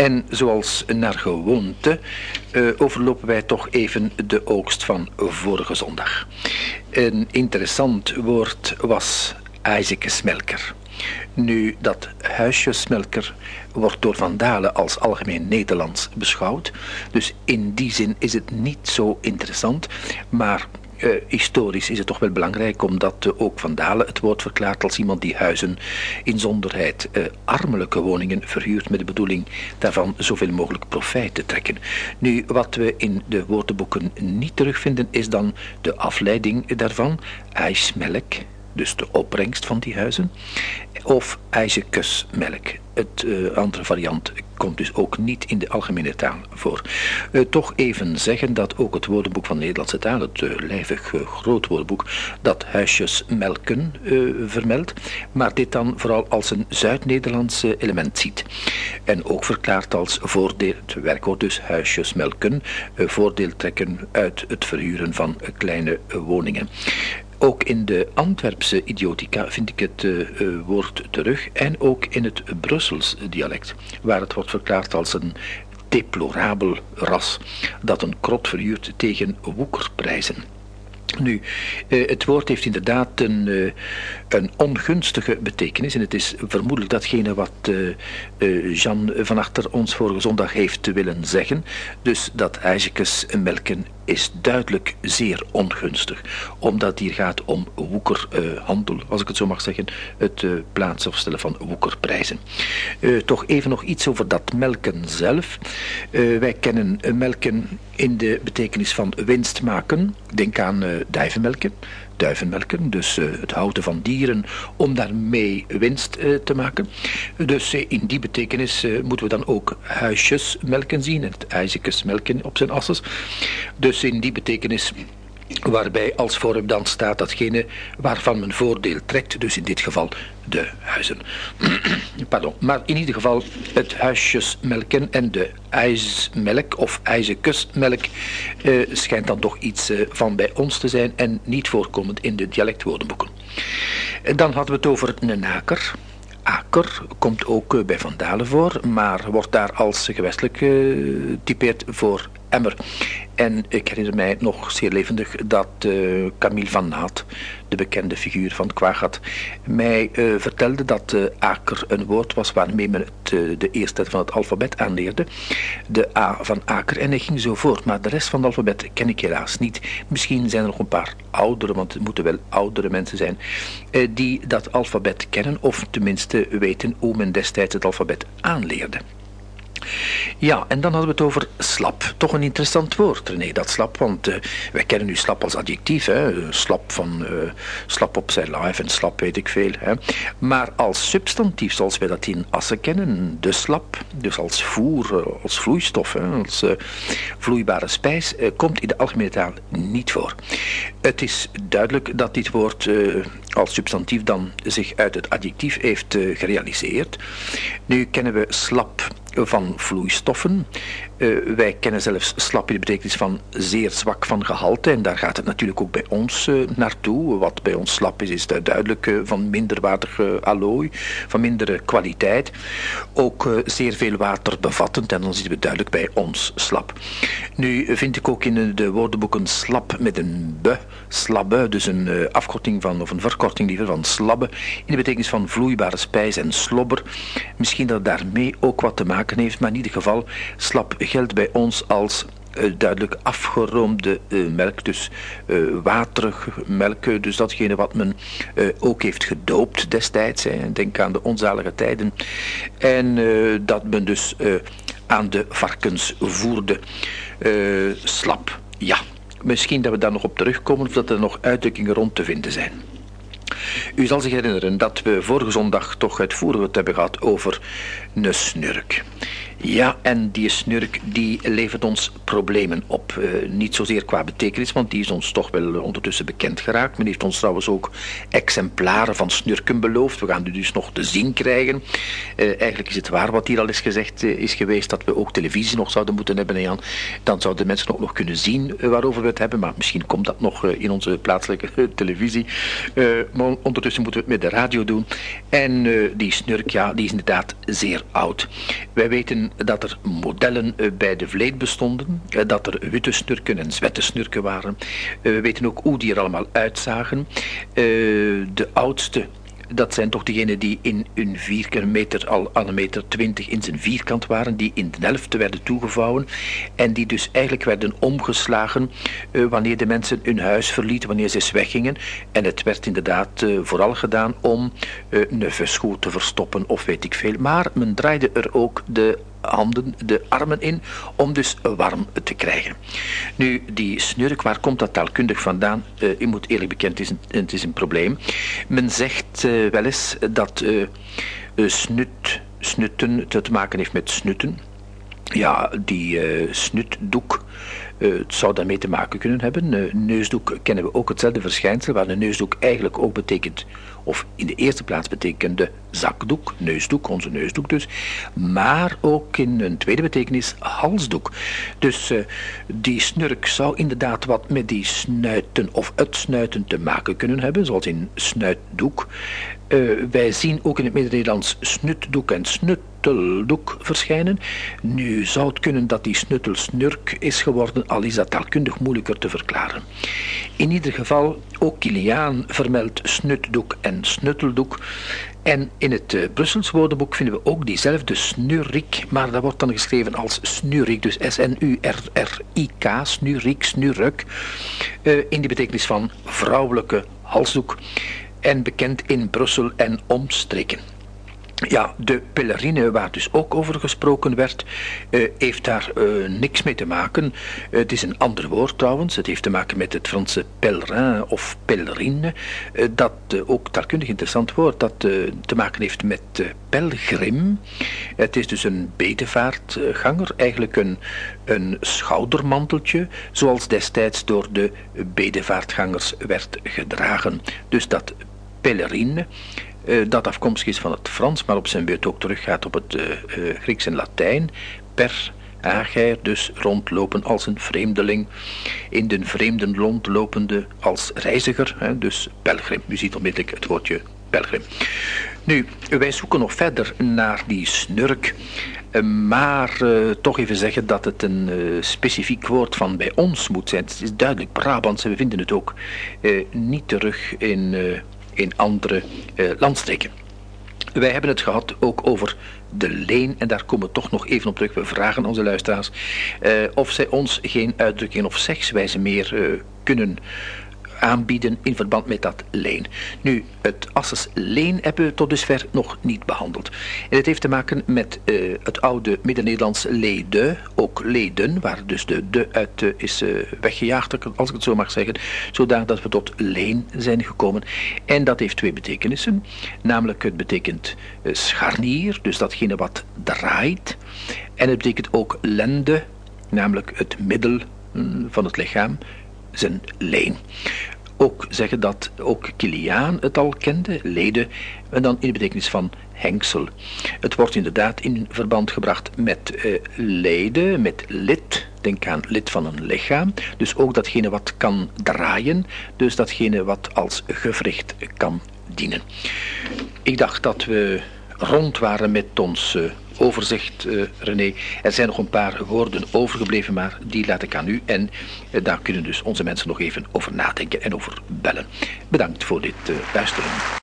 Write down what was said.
En zoals naar gewoonte uh, overlopen wij toch even de oogst van vorige zondag. Een interessant woord was Smelker. Nu, dat huisjesmelker wordt door Van Dalen als algemeen Nederlands beschouwd. Dus in die zin is het niet zo interessant. Maar uh, historisch is het toch wel belangrijk omdat uh, ook Van Dalen het woord verklaart als iemand die huizen, inzonderheid uh, armelijke woningen verhuurt met de bedoeling daarvan zoveel mogelijk profijt te trekken. Nu, wat we in de woordenboeken niet terugvinden is dan de afleiding daarvan, ijsmelk, dus de opbrengst van die huizen, of ijzerkusmelk. Het uh, andere variant komt dus ook niet in de algemene taal voor. Uh, toch even zeggen dat ook het woordenboek van de Nederlandse taal, het uh, lijvig groot woordenboek, dat huisjes melken vermeldt, maar dit dan vooral als een Zuid-Nederlandse element ziet. En ook verklaart als voordeel, het werkwoord dus huisjes melken, voordeel trekken uit het verhuren van kleine woningen. Ook in de Antwerpse idiotica vind ik het uh, woord terug en ook in het Brussels dialect, waar het wordt verklaard als een deplorabel ras dat een krot verhuurt tegen woekerprijzen. Nu, eh, het woord heeft inderdaad een, eh, een ongunstige betekenis en het is vermoedelijk datgene wat eh, Jan van Achter ons vorige zondag heeft willen zeggen. Dus dat ijzekes melken is duidelijk zeer ongunstig, omdat hier gaat om woekerhandel, als ik het zo mag zeggen, het plaatsen of stellen van woekerprijzen. toch even nog iets over dat melken zelf. wij kennen melken in de betekenis van winst maken. Denk aan uh, duivenmelken. Duivenmelken, dus uh, het houden van dieren om daarmee winst uh, te maken. Dus in die betekenis moeten we dan ook huisjesmelken zien, het ijzerkesmelken op zijn asses. Dus in die betekenis waarbij als vorm dan staat datgene waarvan men voordeel trekt, dus in dit geval de huizen. Pardon. Maar in ieder geval het huisjesmelken en de ijsmelk of ijzerkustmelk eh, schijnt dan toch iets eh, van bij ons te zijn en niet voorkomend in de dialectwoordenboeken. En dan hadden we het over een naker. Aker komt ook eh, bij Van Dalen voor, maar wordt daar als gewestelijk getypeerd voor emmer. En ik herinner mij nog zeer levendig dat uh, Camille van Naat, de bekende figuur van Kwagat, mij uh, vertelde dat uh, aker een woord was waarmee men het, de eerste van het alfabet aanleerde. De A van aker en hij ging zo voort. Maar de rest van het alfabet ken ik helaas niet. Misschien zijn er nog een paar oudere, want het moeten wel oudere mensen zijn, die dat alfabet kennen of tenminste weten hoe men destijds het alfabet aanleerde. Ja, en dan hadden we het over slap. Toch een interessant woord, René, dat slap. Want uh, wij kennen nu slap als adjectief. Hè? Slap van uh, slap op zijn live en slap weet ik veel. Hè? Maar als substantief, zoals wij dat in Assen kennen, de slap, dus als voer, eh, als vloeistof, hè? als vloeibare spijs, komt in de algemene taal niet voor. Het is duidelijk dat dit woord als substantief dan zich uit het adjectief heeft gerealiseerd. Nu kennen we slap van vloeistoffen. Uh, wij kennen zelfs slap in de betekenis van zeer zwak van gehalte. En daar gaat het natuurlijk ook bij ons uh, naartoe. Wat bij ons slap is, is duidelijk uh, van minderwaardig allooi, van mindere kwaliteit. Ook zeer veel water bevattend. En dan zitten we duidelijk bij ons slap. Nu vind ik ook in de woordenboeken slap met een be, slabbe, dus een afkorting van, of een verkorting liever van slabbe, in de betekenis van vloeibare spijs en slobber. Misschien dat daarmee ook wat te maken heeft, maar in ieder geval slap geldt bij ons als uh, duidelijk afgeroomde uh, melk, dus uh, waterige melk, dus datgene wat men ook heeft gedoopt destijds. Hè. Denk aan de onzalige tijden. En dat men dus aan de varkens voerde. slap, ja. Misschien dat we daar nog op terugkomen of dat er nog uitdrukkingen rond te vinden zijn. U zal zich herinneren dat we vorige zondag toch uitvoerig het hebben gehad over een snurk. Ja, en die snurk die levert ons problemen op. Uh, niet zozeer qua betekenis, want die is ons toch wel ondertussen bekend geraakt. Men heeft ons trouwens ook exemplaren van snurken beloofd. We gaan die dus nog te zien krijgen. Uh, eigenlijk is het waar wat hier al is gezegd uh, is geweest, dat we ook televisie nog zouden moeten hebben, Jan. Dan zouden mensen ook nog kunnen zien waarover we het hebben, maar misschien komt dat nog in onze plaatselijke televisie. maar ondertussen moeten we het met de radio doen. En die snurk, ja, die is inderdaad zeer oud. Wij weten dat er modellen bij de vleet bestonden, dat er witte snurken en zwette snurken waren. We weten ook hoe die er allemaal uitzagen. De oudste dat zijn toch degenen die in een vierkante meter al aan een meter twintig in zijn vierkant waren, die in de helft werden toegevouwen en die dus eigenlijk werden omgeslagen uh, wanneer de mensen hun huis verlieten, wanneer ze weggingen. En het werd inderdaad uh, vooral gedaan om uh, te verstoppen of weet ik veel. Maar men draaide er ook de handen, de armen in, om dus warm te krijgen. Nu, die snurk, waar komt dat taalkundig vandaan? Uh, moet eerlijk bekend, het is een, het is een probleem. Men zegt uh, wel eens dat uh, snut, snutten te maken heeft met snutten. Ja, die snutdoek uh, het zou daarmee te maken kunnen hebben. Uh, neusdoek kennen we ook hetzelfde verschijnsel, waar een neusdoek eigenlijk ook betekent, of in de eerste plaats betekende zakdoek, neusdoek, onze neusdoek dus, maar ook in een tweede betekenis halsdoek. Dus uh, die snurk zou inderdaad wat met die snuiten of het snuiten te maken kunnen hebben, zoals in snuitdoek. wij zien ook in het Midden-Nederlands snutdoek en snutteldoek verschijnen. Nu zou het kunnen dat die snuttelsnurk is geworden al is dat taalkundig moeilijker te verklaren. In ieder geval, ook Kiliaan vermeldt snutdoek en snutteldoek. En in het uh, Brussels woordenboek vinden we ook diezelfde snurik, maar dat wordt dan geschreven als snurik, dus S-N-U-R-R-I-K, snurik, snuruk, uh, in de betekenis van vrouwelijke halsdoek en bekend in Brussel en omstreken. Ja, de pelerine, waar dus ook over gesproken werd, uh, heeft daar uh, niks mee te maken. Uh, het is een ander woord trouwens. Het heeft te maken met het Franse pèlerin of pèlerine. dat ook taalkundig interessant woord, dat te maken heeft met pelgrim. Het is dus een bedevaartganger, eigenlijk een, een schoudermanteltje, zoals destijds door de bedevaartgangers werd gedragen. Dus dat pelerine dat afkomstig is van het Frans, maar op zijn beurt ook teruggaat op het uh, uh, Grieks en Latijn. Per ager, dus rondlopen als een vreemdeling. In den vreemden rondlopende als reiziger, dus pelgrim. U ziet onmiddellijk het woordje pelgrim. Nu, wij zoeken nog verder naar die snurk. Maar toch even zeggen dat het een specifiek woord van bij ons moet zijn. Het is duidelijk Brabants en we vinden het ook niet terug in in andere uh, landstreken. Wij hebben het gehad ook over de leen, en daar komen we toch nog even op terug. We vragen onze luisteraars uh, of zij ons geen uitdrukking of sekswijze meer uh, kunnen aanbieden in verband met dat leen. Nu, het Asses leen hebben we tot dusver nog niet behandeld. En het heeft te maken met uh, het oude Midden-Nederlands lede, ook leden, waar dus de de uit uh, is uh, weggejaagd, als ik het zo mag zeggen, zodanig dat we tot leen zijn gekomen. En dat heeft twee betekenissen, namelijk het betekent scharnier, dus datgene wat draait, en het betekent ook lende, namelijk het middel mm, van het lichaam, zijn leen. Ook zeggen dat ook Kiliaan het al kende, leden, en dan in de betekenis van hengsel. Het wordt inderdaad in verband gebracht met uh, leden, met lid, denk aan lid van een lichaam, dus ook datgene wat kan draaien, dus datgene wat als gewricht kan dienen. Ik dacht dat we rond waren met ons uh, overzicht, uh, René. Er zijn nog een paar woorden overgebleven, maar die laat ik aan u. En uh, daar kunnen dus onze mensen nog even over nadenken en over bellen. Bedankt voor dit luisteren.